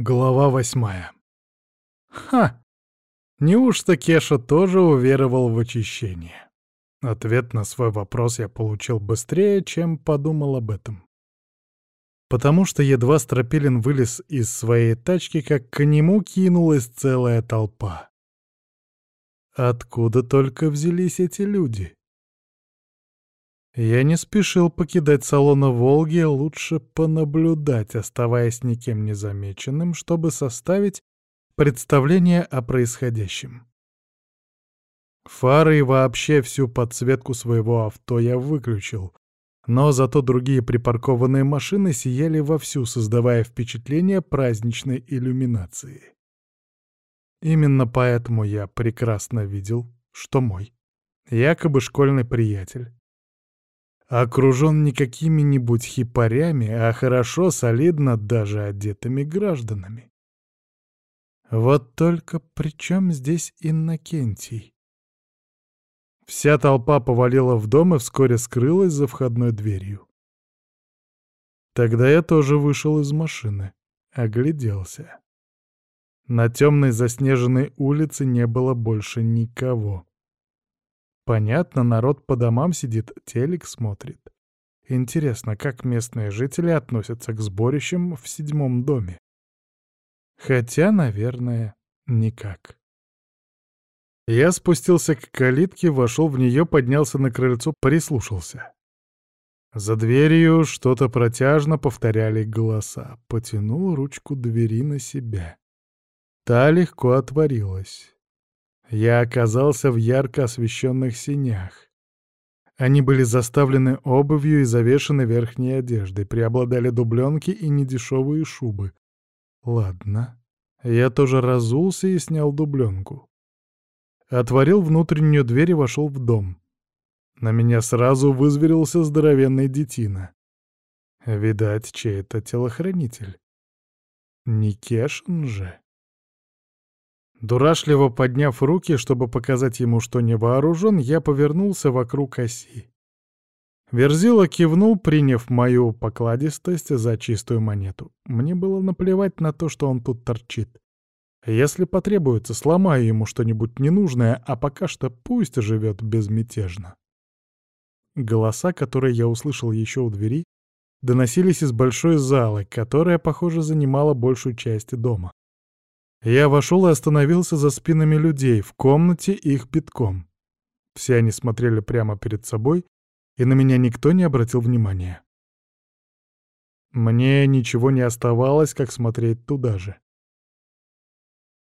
Глава восьмая. Ха! Неужто Кеша тоже уверовал в очищение? Ответ на свой вопрос я получил быстрее, чем подумал об этом. Потому что едва Стропилин вылез из своей тачки, как к нему кинулась целая толпа. Откуда только взялись эти люди? Я не спешил покидать салона «Волги», лучше понаблюдать, оставаясь никем не замеченным, чтобы составить представление о происходящем. Фары и вообще всю подсветку своего авто я выключил, но зато другие припаркованные машины сияли вовсю, создавая впечатление праздничной иллюминации. Именно поэтому я прекрасно видел, что мой, якобы школьный приятель, окружен не какими-нибудь хипарями, а хорошо, солидно даже одетыми гражданами. Вот только при чем здесь Иннокентий? Вся толпа повалила в дом и вскоре скрылась за входной дверью. Тогда я тоже вышел из машины, огляделся. На темной заснеженной улице не было больше никого. Понятно, народ по домам сидит, телек смотрит. Интересно, как местные жители относятся к сборищам в седьмом доме? Хотя, наверное, никак. Я спустился к калитке, вошел в нее, поднялся на крыльцо, прислушался. За дверью что-то протяжно повторяли голоса. Потянул ручку двери на себя. Та легко отворилась. Я оказался в ярко освещенных синях. Они были заставлены обувью и завешены верхней одеждой, преобладали дубленки и недешевые шубы. Ладно. Я тоже разулся и снял дубленку. Отворил внутреннюю дверь и вошел в дом. На меня сразу вызверился здоровенный детина. Видать, чей-то телохранитель. Не Кешин же. Дурашливо подняв руки, чтобы показать ему, что не вооружен, я повернулся вокруг оси. Верзила кивнул, приняв мою покладистость за чистую монету. Мне было наплевать на то, что он тут торчит. Если потребуется, сломаю ему что-нибудь ненужное, а пока что пусть живет безмятежно. Голоса, которые я услышал еще у двери, доносились из большой залы, которая, похоже, занимала большую часть дома. Я вошел и остановился за спинами людей, в комнате их битком. Все они смотрели прямо перед собой, и на меня никто не обратил внимания. Мне ничего не оставалось, как смотреть туда же.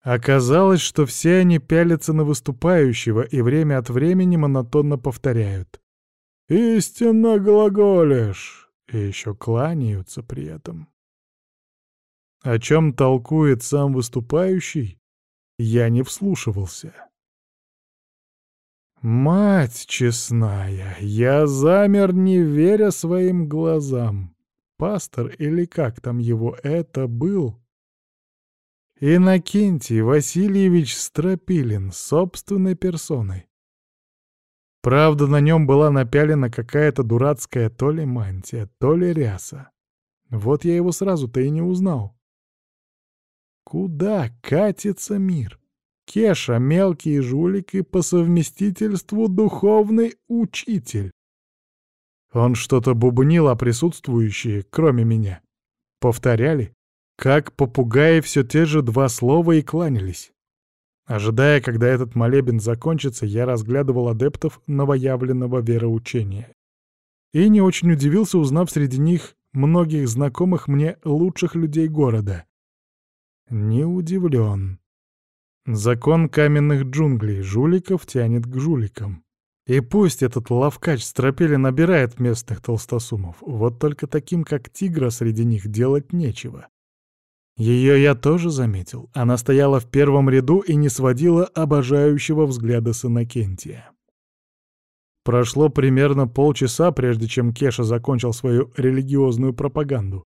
Оказалось, что все они пялятся на выступающего и время от времени монотонно повторяют. «Истинно глаголишь!» и еще кланяются при этом. О чем толкует сам выступающий, я не вслушивался. Мать честная, я замер, не веря своим глазам. Пастор или как там его это был? Иннокентий Васильевич Стропилин собственной персоной. Правда, на нем была напялена какая-то дурацкая то ли мантия, то ли ряса. Вот я его сразу-то и не узнал. Куда катится мир? Кеша — мелкий жулик и по совместительству духовный учитель. Он что-то бубнил, а присутствующие, кроме меня, повторяли, как попугаи все те же два слова и кланялись. Ожидая, когда этот молебен закончится, я разглядывал адептов новоявленного вероучения. И не очень удивился, узнав среди них многих знакомых мне лучших людей города. Не удивлен. Закон каменных джунглей жуликов тянет к жуликам. И пусть этот лавкач стропели набирает местных толстосумов, вот только таким, как тигра, среди них делать нечего. Ее я тоже заметил. Она стояла в первом ряду и не сводила обожающего взгляда с Иннокентия. Прошло примерно полчаса, прежде чем Кеша закончил свою религиозную пропаганду.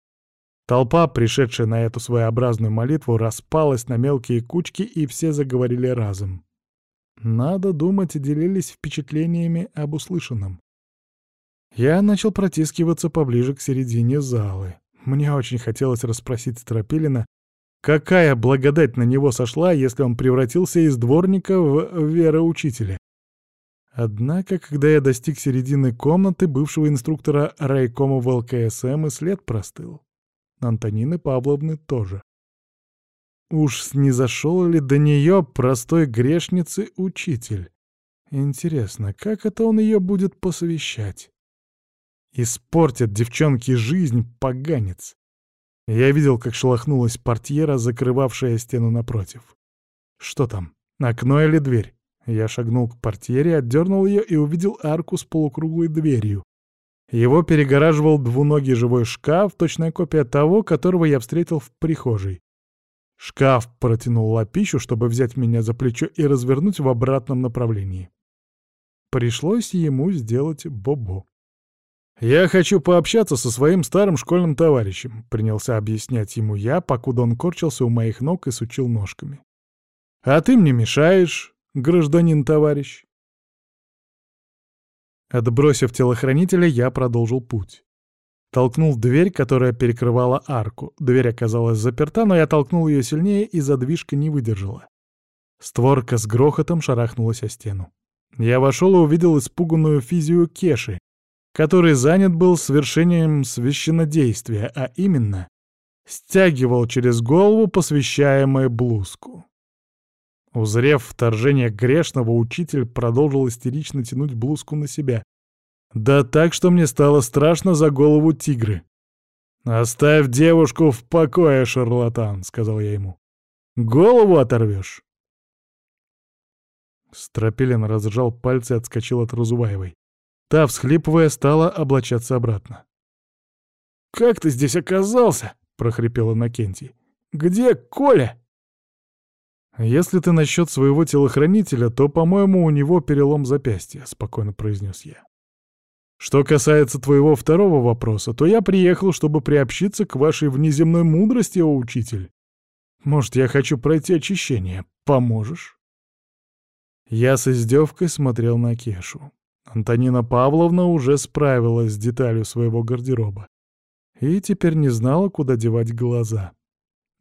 Толпа, пришедшая на эту своеобразную молитву, распалась на мелкие кучки, и все заговорили разом. Надо думать, делились впечатлениями об услышанном. Я начал протискиваться поближе к середине залы. Мне очень хотелось расспросить Стропилина, Какая благодать на него сошла, если он превратился из дворника в вероучителя? Однако, когда я достиг середины комнаты бывшего инструктора райкома в ЛКСМ, и след простыл. Антонины Павловны тоже. Уж снизошел ли до нее простой грешницы учитель? Интересно, как это он ее будет посвящать? Испортит девчонке жизнь поганец. Я видел, как шелохнулась портьера, закрывавшая стену напротив. Что там, окно или дверь? Я шагнул к портьере, отдернул ее и увидел арку с полукруглой дверью. Его перегораживал двуногий живой шкаф, точная копия того, которого я встретил в прихожей. Шкаф протянул лапищу, чтобы взять меня за плечо и развернуть в обратном направлении. Пришлось ему сделать бобо. «Я хочу пообщаться со своим старым школьным товарищем», — принялся объяснять ему я, покуда он корчился у моих ног и сучил ножками. «А ты мне мешаешь, гражданин-товарищ». Отбросив телохранителя, я продолжил путь. Толкнул дверь, которая перекрывала арку. Дверь оказалась заперта, но я толкнул ее сильнее, и задвижка не выдержала. Створка с грохотом шарахнулась о стену. Я вошел и увидел испуганную физию Кеши, который занят был свершением священнодействия, а именно стягивал через голову посвящаемую блузку. Узрев вторжение грешного, учитель продолжил истерично тянуть блузку на себя. Да так, что мне стало страшно за голову тигры. «Оставь девушку в покое, шарлатан», — сказал я ему. «Голову оторвешь». Стропилин разжал пальцы и отскочил от Разуваевой. Та, всхлипывая, стала облачаться обратно. «Как ты здесь оказался?» — прохрипел Иннокентий. «Где Коля?» «Если ты насчет своего телохранителя, то, по-моему, у него перелом запястья», — спокойно произнес я. «Что касается твоего второго вопроса, то я приехал, чтобы приобщиться к вашей внеземной мудрости, о учитель. Может, я хочу пройти очищение. Поможешь?» Я с издевкой смотрел на Кешу. Антонина Павловна уже справилась с деталью своего гардероба и теперь не знала, куда девать глаза.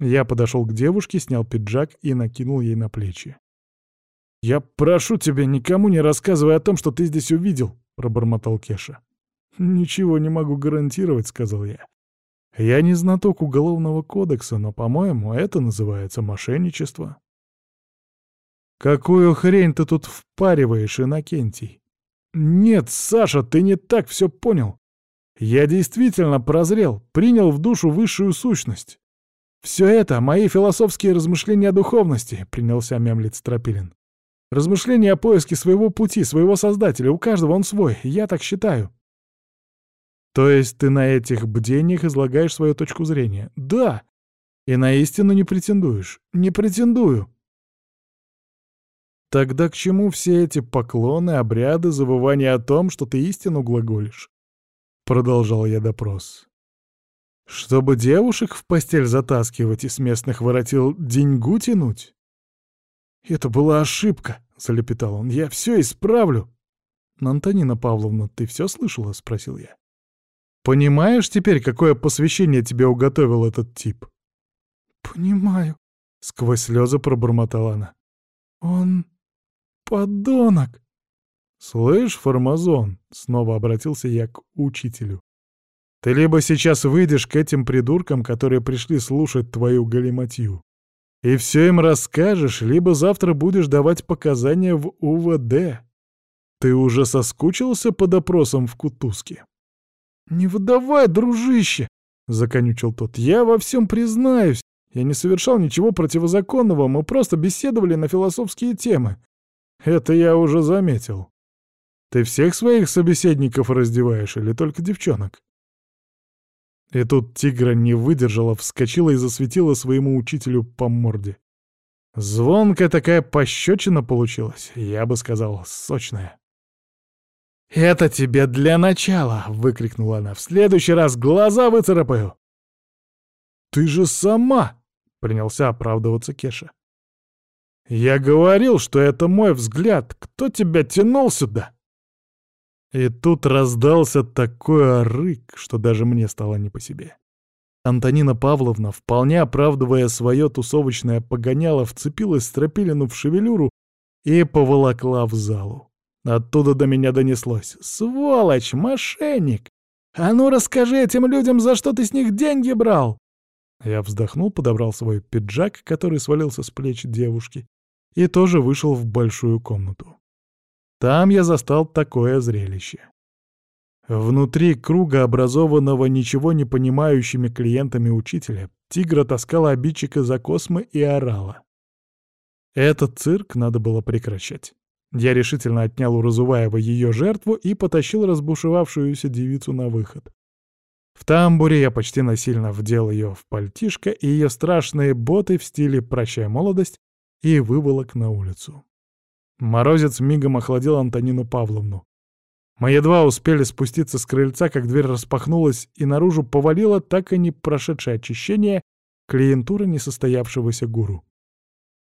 Я подошел к девушке, снял пиджак и накинул ей на плечи. «Я прошу тебя, никому не рассказывай о том, что ты здесь увидел», — пробормотал Кеша. «Ничего не могу гарантировать», — сказал я. «Я не знаток уголовного кодекса, но, по-моему, это называется мошенничество». «Какую хрень ты тут впариваешь, Иннокентий?» «Нет, Саша, ты не так все понял. Я действительно прозрел, принял в душу высшую сущность. Все это — мои философские размышления о духовности», — принялся мямлить Стропилин. «Размышления о поиске своего пути, своего создателя. У каждого он свой, я так считаю». «То есть ты на этих бдениях излагаешь свою точку зрения?» «Да. И на истину не претендуешь?» «Не претендую. Тогда к чему все эти поклоны, обряды, забывания о том, что ты истину глаголишь? Продолжал я допрос. Чтобы девушек в постель затаскивать и с местных воротил деньгу тянуть? Это была ошибка, залепетал он. Я все исправлю. Антонина Павловна, ты все слышала? Спросил я. Понимаешь теперь, какое посвящение тебе уготовил этот тип? Понимаю, сквозь слезы пробормотала она. Он подонок!» «Слышь, Формазон!» — снова обратился я к учителю. «Ты либо сейчас выйдешь к этим придуркам, которые пришли слушать твою галиматью, и все им расскажешь, либо завтра будешь давать показания в УВД. Ты уже соскучился по допросам в Кутузке?» «Не выдавай, дружище!» — законючил тот. «Я во всем признаюсь. Я не совершал ничего противозаконного, мы просто беседовали на философские темы. Это я уже заметил. Ты всех своих собеседников раздеваешь или только девчонок? И тут тигра не выдержала, вскочила и засветила своему учителю по морде. Звонкая такая пощечина получилась, я бы сказал, сочная. «Это тебе для начала!» — выкрикнула она. «В следующий раз глаза выцарапаю!» «Ты же сама!» — принялся оправдываться Кеша. «Я говорил, что это мой взгляд. Кто тебя тянул сюда?» И тут раздался такой рык, что даже мне стало не по себе. Антонина Павловна, вполне оправдывая свое тусовочное погоняло, вцепилась Стропилину в шевелюру и поволокла в залу. Оттуда до меня донеслось. «Сволочь, мошенник! А ну расскажи этим людям, за что ты с них деньги брал!» Я вздохнул, подобрал свой пиджак, который свалился с плеч девушки, и тоже вышел в большую комнату. Там я застал такое зрелище. Внутри круга, образованного ничего не понимающими клиентами учителя, тигра таскала обидчика за космы и орала. Этот цирк надо было прекращать. Я решительно отнял у Разуваева ее жертву и потащил разбушевавшуюся девицу на выход. В тамбуре я почти насильно вдел ее в пальтишко и ее страшные боты в стиле «Прощай, молодость» и выволок на улицу. Морозец мигом охладил Антонину Павловну. Мы едва успели спуститься с крыльца, как дверь распахнулась и наружу повалила так и не прошедшее очищение клиентура несостоявшегося гуру.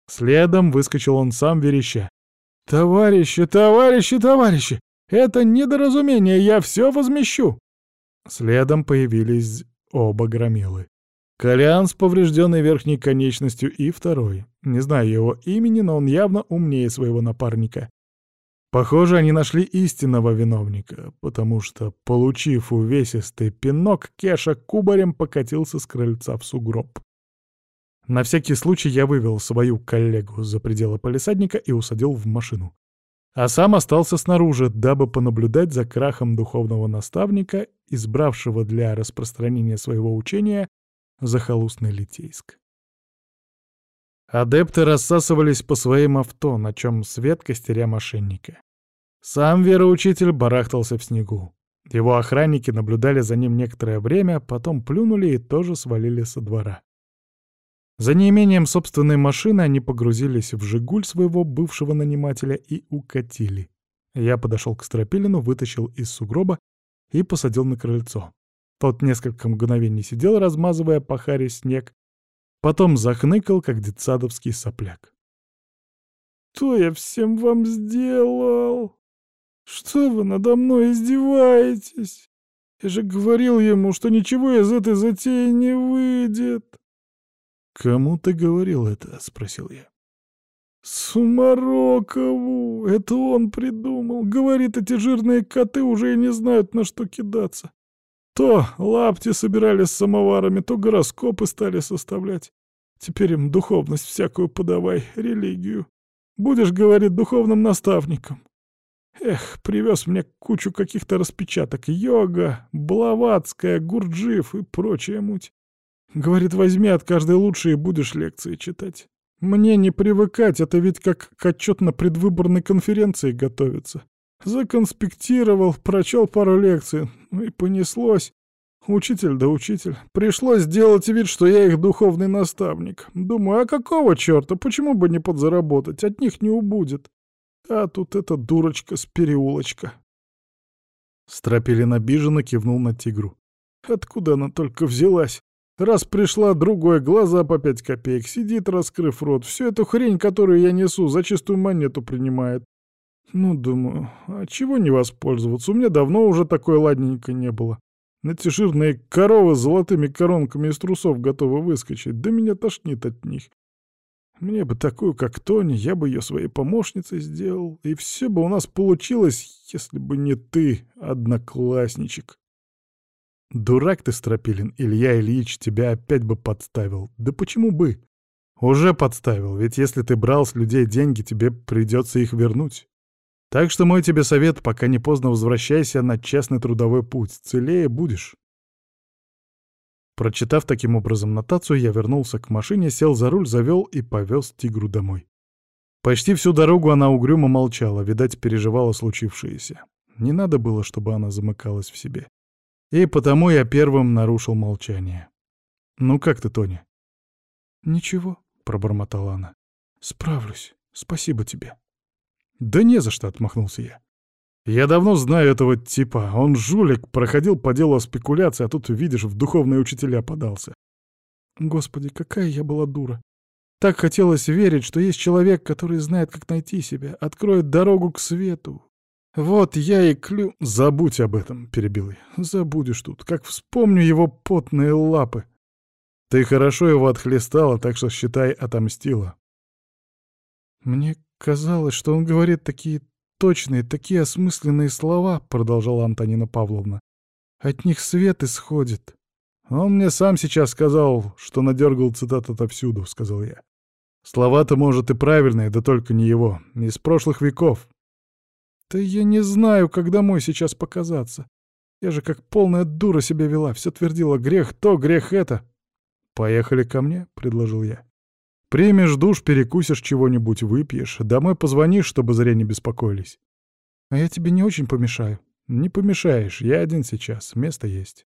Следом выскочил он сам вереща. «Товарищи, товарищи, товарищи! Это недоразумение, я все возмещу!» Следом появились оба громилы. Колян с поврежденной верхней конечностью и второй. Не знаю его имени, но он явно умнее своего напарника. Похоже, они нашли истинного виновника, потому что, получив увесистый пинок, Кеша кубарем покатился с крыльца в сугроб. На всякий случай я вывел свою коллегу за пределы полисадника и усадил в машину. А сам остался снаружи, дабы понаблюдать за крахом духовного наставника, избравшего для распространения своего учения захолустный Литейск. Адепты рассасывались по своим авто, на чем свет костеря мошенника. Сам вероучитель барахтался в снегу. Его охранники наблюдали за ним некоторое время, потом плюнули и тоже свалили со двора. За неимением собственной машины они погрузились в «Жигуль» своего бывшего нанимателя и укатили. Я подошел к Стропилину, вытащил из сугроба и посадил на крыльцо. Тот несколько мгновений сидел, размазывая по харе снег, потом захныкал, как детсадовский сопляк. «Что я всем вам сделал?» «Что вы надо мной издеваетесь? Я же говорил ему, что ничего из этой затеи не выйдет». «Кому ты говорил это?» — спросил я. «Сумарокову! Это он придумал. Говорит, эти жирные коты уже и не знают, на что кидаться. То лапти собирали с самоварами, то гороскопы стали составлять. Теперь им духовность всякую подавай, религию. Будешь, говорит, духовным наставником. Эх, привез мне кучу каких-то распечаток. Йога, Блаватская, Гурджиев и прочая муть. Говорит, возьми от каждой лучшей и будешь лекции читать. Мне не привыкать, это ведь как к отчет на предвыборной конференции готовиться. Законспектировал, прочел пару лекций, ну и понеслось. Учитель да учитель. Пришлось сделать вид, что я их духовный наставник. Думаю, а какого черта, почему бы не подзаработать, от них не убудет. А тут эта дурочка с переулочка. Стропилин обиженно кивнул на тигру. Откуда она только взялась? Раз пришла, другой, глаза по пять копеек, сидит, раскрыв рот. Всю эту хрень, которую я несу, за чистую монету принимает. Ну, думаю, а чего не воспользоваться? У меня давно уже такой ладненько не было. Эти жирные коровы с золотыми коронками из трусов готовы выскочить. Да меня тошнит от них. Мне бы такую, как Тони, я бы ее своей помощницей сделал, и все бы у нас получилось, если бы не ты, одноклассничек. Дурак ты, Стропилин, Илья Ильич тебя опять бы подставил. Да почему бы? Уже подставил, ведь если ты брал с людей деньги, тебе придется их вернуть. Так что мой тебе совет, пока не поздно возвращайся на честный трудовой путь, целее будешь. Прочитав таким образом нотацию, я вернулся к машине, сел за руль, завел и повез тигру домой. Почти всю дорогу она угрюмо молчала, видать, переживала случившееся. Не надо было, чтобы она замыкалась в себе. И потому я первым нарушил молчание. «Ну как ты, Тоня?» «Ничего», — пробормотала она. «Справлюсь. Спасибо тебе». «Да не за что», — отмахнулся я. Я давно знаю этого типа. Он жулик, проходил по делу о спекуляции, а тут, видишь, в духовные учителя подался. Господи, какая я была дура. Так хотелось верить, что есть человек, который знает, как найти себя, откроет дорогу к свету. Вот я и клю... Забудь об этом, перебил я. Забудешь тут. Как вспомню его потные лапы. Ты хорошо его отхлестала, так что, считай, отомстила. Мне казалось, что он говорит такие точные, такие осмысленные слова, продолжала Антонина Павловна. От них свет исходит. Он мне сам сейчас сказал, что надергал цитат отовсюду, сказал я. Слова-то, может, и правильные, да только не его, из прошлых веков. Да я не знаю, как домой сейчас показаться. Я же как полная дура себя вела, все твердила грех то, грех это. «Поехали ко мне», — предложил я. «Примешь душ, перекусишь чего-нибудь, выпьешь, домой позвонишь, чтобы зря не беспокоились». «А я тебе не очень помешаю». «Не помешаешь, я один сейчас, место есть».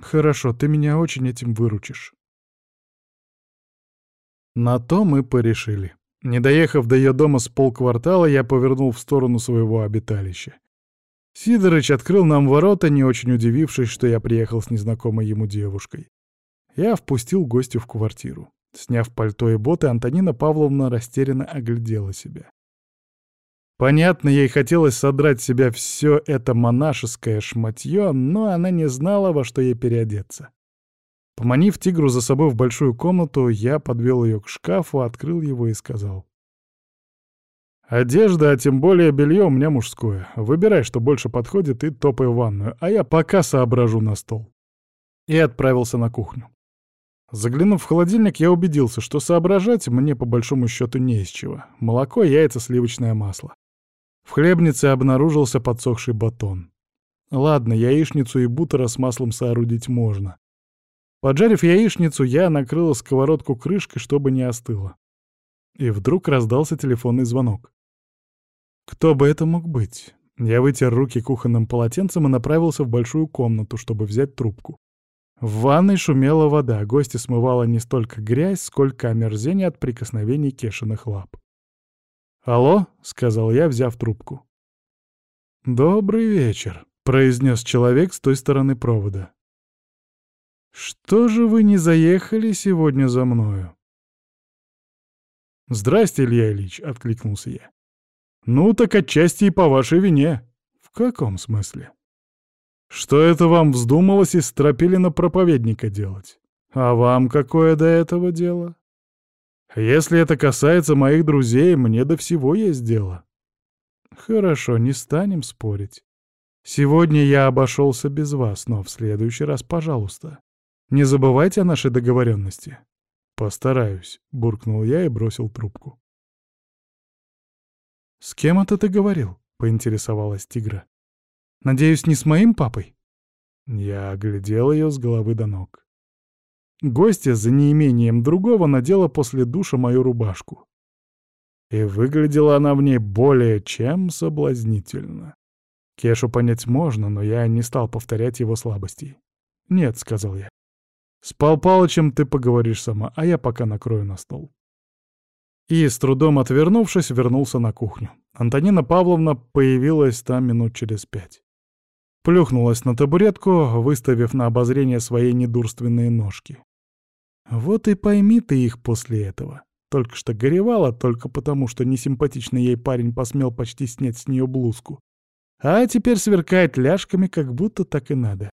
«Хорошо, ты меня очень этим выручишь». На то мы порешили. Не доехав до ее дома с полквартала, я повернул в сторону своего обиталища. Сидорыч открыл нам ворота, не очень удивившись, что я приехал с незнакомой ему девушкой. Я впустил гостю в квартиру. Сняв пальто и боты, Антонина Павловна растерянно оглядела себя. Понятно, ей хотелось содрать с себя все это монашеское шматье, но она не знала, во что ей переодеться. Поманив тигру за собой в большую комнату, я подвел ее к шкафу, открыл его и сказал. «Одежда, а тем более белье у меня мужское. Выбирай, что больше подходит, и топай в ванную, а я пока соображу на стол». И отправился на кухню. Заглянув в холодильник, я убедился, что соображать мне по большому счету не из чего. Молоко, яйца, сливочное масло. В хлебнице обнаружился подсохший батон. Ладно, яичницу и бутера с маслом соорудить можно. Поджарив яичницу, я накрыл сковородку крышкой, чтобы не остыло. И вдруг раздался телефонный звонок. Кто бы это мог быть? Я вытер руки кухонным полотенцем и направился в большую комнату, чтобы взять трубку. В ванной шумела вода, гости смывала не столько грязь, сколько омерзение от прикосновений кешиных лап. «Алло?» — сказал я, взяв трубку. «Добрый вечер», — произнес человек с той стороны провода. «Что же вы не заехали сегодня за мною?» «Здрасте, Илья Ильич», — откликнулся я. «Ну, так отчасти и по вашей вине». «В каком смысле?» Что это вам вздумалось из Стропилина проповедника делать? А вам какое до этого дело? Если это касается моих друзей, мне до всего есть дело. Хорошо, не станем спорить. Сегодня я обошелся без вас, но в следующий раз, пожалуйста, не забывайте о нашей договоренности. Постараюсь, буркнул я и бросил трубку. С кем это ты говорил? поинтересовалась тигра. Надеюсь, не с моим папой?» Я оглядел ее с головы до ног. Гостья за неимением другого надела после душа мою рубашку. И выглядела она в ней более чем соблазнительно. Кешу понять можно, но я не стал повторять его слабостей. «Нет», — сказал я. «С Пал Палычем ты поговоришь сама, а я пока накрою на стол». И, с трудом отвернувшись, вернулся на кухню. Антонина Павловна появилась там минут через пять. Плюхнулась на табуретку, выставив на обозрение свои недурственные ножки. Вот и пойми ты их после этого. Только что горевала только потому, что несимпатичный ей парень посмел почти снять с нее блузку. А теперь сверкает ляжками, как будто так и надо.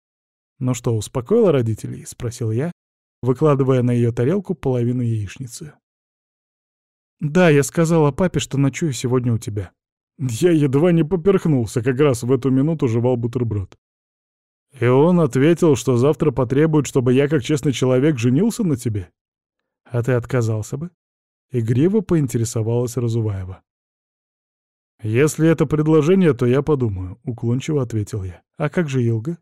«Ну что, успокоила родителей?» — спросил я, выкладывая на ее тарелку половину яичницы. «Да, я сказала папе, что ночую сегодня у тебя», я едва не поперхнулся, как раз в эту минуту жевал бутерброд. И он ответил, что завтра потребует, чтобы я, как честный человек, женился на тебе. А ты отказался бы? Игриво поинтересовалась Разуваева. «Если это предложение, то я подумаю», — уклончиво ответил я. «А как же Илга?»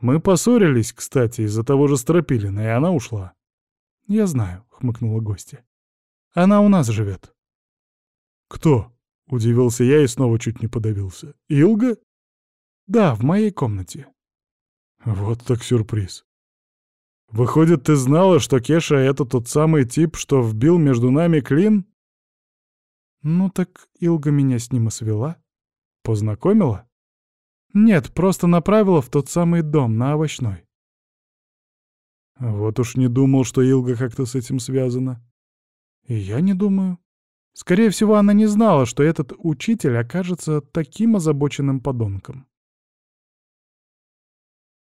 «Мы поссорились, кстати, из-за того же Стропилина, и она ушла». «Я знаю», — хмыкнула гостья. «Она у нас живет». «Кто?» Удивился я и снова чуть не подавился. «Илга?» «Да, в моей комнате». Вот так сюрприз. Выходит, ты знала, что Кеша — это тот самый тип, что вбил между нами клин? Ну так Илга меня с ним и свела. Познакомила? Нет, просто направила в тот самый дом на овощной. Вот уж не думал, что Илга как-то с этим связана. И я не думаю. Скорее всего, она не знала, что этот учитель окажется таким озабоченным подонком.